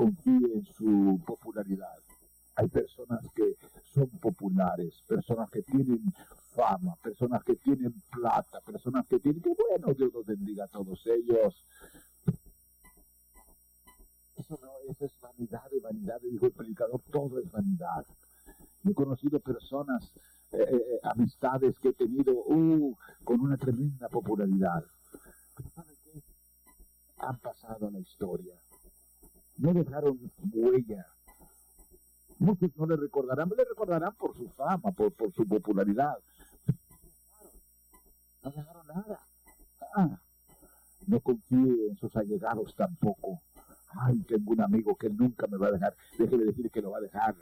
confíe en su popularidad. Hay personas que son populares, personas que tienen fama, personas que tienen plata, personas que tienen, que bueno, Dios los bendiga a todos ellos. Eso no, eso es vanidad de vanidad, dijo el predicador, todo es vanidad. He conocido personas, eh, eh, eh, amistades que he tenido uh, con una tremenda popularidad. Pero ¿sabe qué? Han pasado a la historia. No dejaron huella Muchos no le recordarán, le recordarán por su fama, por, por su popularidad. No dejaron nada. Ah, no confíe en sus allegados tampoco. Ay, tengo un amigo que nunca me va a dejar. Déjeme decir que lo va a dejar.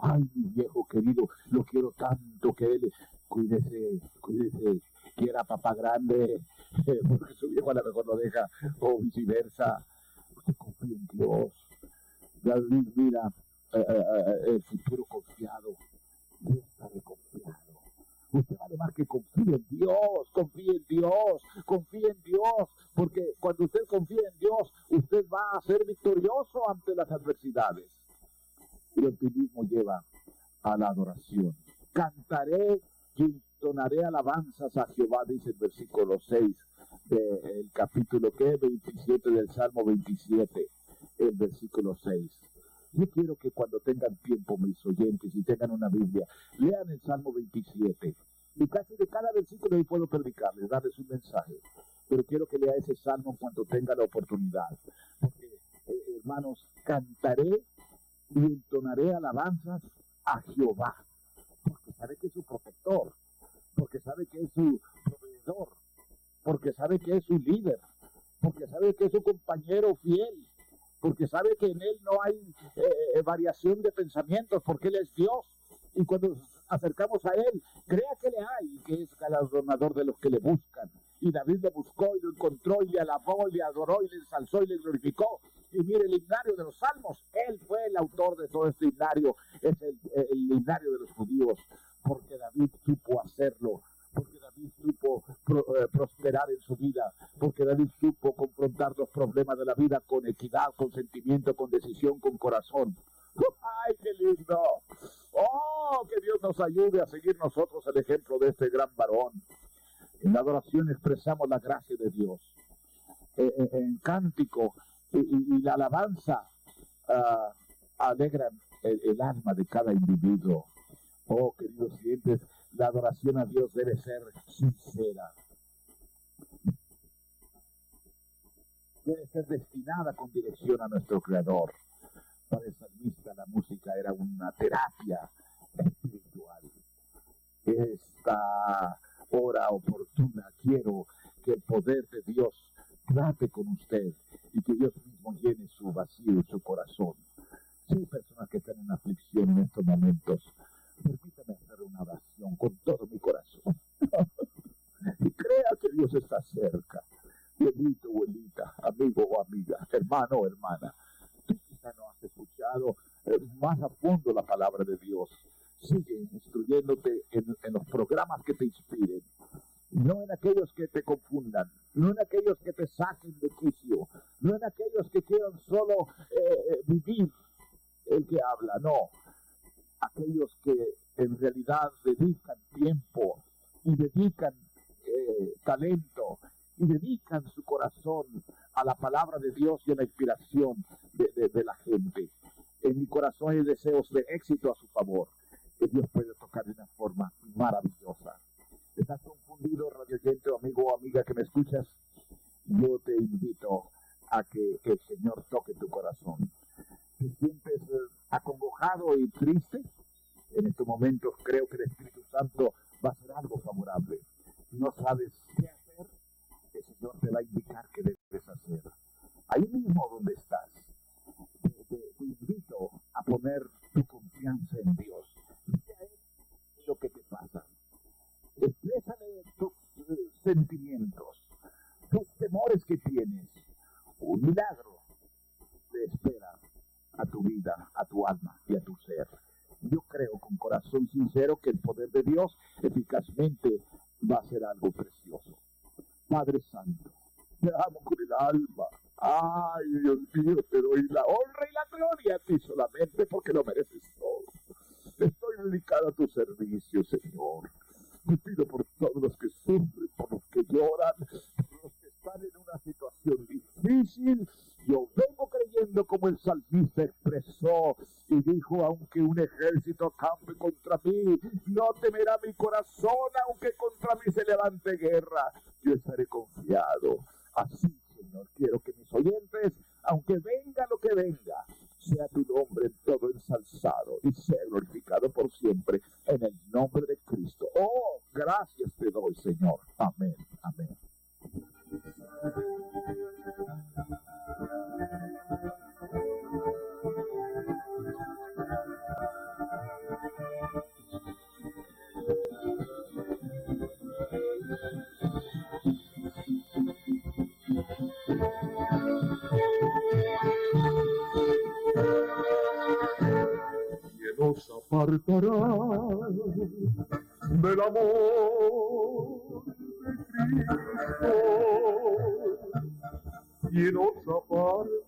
Ay, mi viejo querido, lo quiero tanto que él, cuídese, cuídese, quiera papá grande, porque su viejo a lo mejor lo deja, o viceversa. Confía en Dios. David, mira, eh, eh, eh, el futuro confiado. Dios está confiado. Usted además que confíe en Dios, confíe en Dios, confíe en Dios, porque cuando usted confía en Dios, usted va a ser victorioso ante las adversidades. Y el optimismo lleva a la adoración. Cantaré y entonaré alabanzas a Jehová, dice el versículo 6 del capítulo que 27 del Salmo 27, el versículo 6. Yo quiero que cuando tengan tiempo, mis oyentes, y tengan una Biblia, lean el Salmo 27. Y casi de cada versículo yo puedo predicarles, darles un mensaje. Pero quiero que lea ese salmo cuando tenga la oportunidad. Porque, eh, hermanos, cantaré y entonaré alabanzas a Jehová. Porque sabe que es su protector. Porque sabe que es su proveedor. Porque sabe que es su líder. Porque sabe que es su compañero fiel porque sabe que en Él no hay eh, variación de pensamientos, porque Él es Dios. Y cuando nos acercamos a Él, crea que le hay, que es galardonador de los que le buscan. Y David le buscó y lo encontró y le alabó y le adoró y le ensalzó y le glorificó. Y mire el himnario de los salmos, Él fue el autor de todo este himnario, es el, el himnario de los judíos, porque David supo hacerlo eh, prosperar en su vida, porque David supo confrontar los problemas de la vida con equidad, con sentimiento, con decisión, con corazón. ¡Ay, qué lindo! ¡Oh, que Dios nos ayude a seguir nosotros el ejemplo de este gran varón! En la adoración expresamos la gracia de Dios. Eh, eh, en cántico y, la alabanza uh, alegran el, alma de cada individuo. Oh, queridos clientes, la adoración a Dios debe ser sincera. Debe ser destinada con dirección a nuestro Creador. Para el salmista la música era una terapia espiritual. Esta hora oportuna quiero que el poder de Dios trate con usted y que Dios mismo llene su vacío su corazón. Hay personas que están en aflicción en estos momentos, permítame hacer una oración con todo mi corazón. y crea que Dios está cerca. Abuelito, abuelita, amigo o amiga, hermano o hermana. Tú quizá no has escuchado eh, más a fondo la palabra de Dios. Sigue instruyéndote en, en los programas que te inspiren no en aquellos que te confundan, no en aquellos que te saquen de quicio, no en aquellos que quieran solo eh, eh, vivir el que habla, no, aquellos que en realidad dedican tiempo y dedican talento y dedican su corazón a la palabra de Dios y a la inspiración de, la gente. En mi corazón hay deseos de éxito a su favor, que Dios puede tocar de una forma maravillosa. ¿Estás confundido, radio oyente amigo o amiga que me escuchas? Yo te invito a que el Señor toque tu corazón te sientes eh, acongojado y triste, en estos momentos creo que el Espíritu Santo va a hacer algo favorable. Si no sabes qué hacer, el Señor te va a indicar qué debes hacer. Ahí mismo donde estás, te, invito a poner tu confianza en Dios. es lo que te pasa. Exprésale tus eh, sentimientos, tus temores que tienes. Un milagro te espera a tu vida, a tu alma y a tu ser. Yo creo con corazón sincero que el poder de Dios eficazmente va a ser algo precioso. Padre Santo, te amo con el alma, Ay, Dios mío, te doy la honra y la gloria a ti solamente porque lo mereces todo. Estoy dedicado a tu servicio, Señor. Te pido por todos los que sufren, por los que lloran, por los que están en una situación difícil. Yo vengo creyendo como el salmista expresó y dijo, aunque un ejército campe contra mí, no temerá mi corazón, aunque contra mí se levante guerra. Yo estaré confiado. Así Señor. Quiero que mis oyentes, aunque venga lo que venga, sea tu nombre todo ensalzado y sea glorificado por siempre en el nombre de Cristo. Oh, gracias te doy, Señor. Amén. Nos apartará del amor de Cristo y nos apartará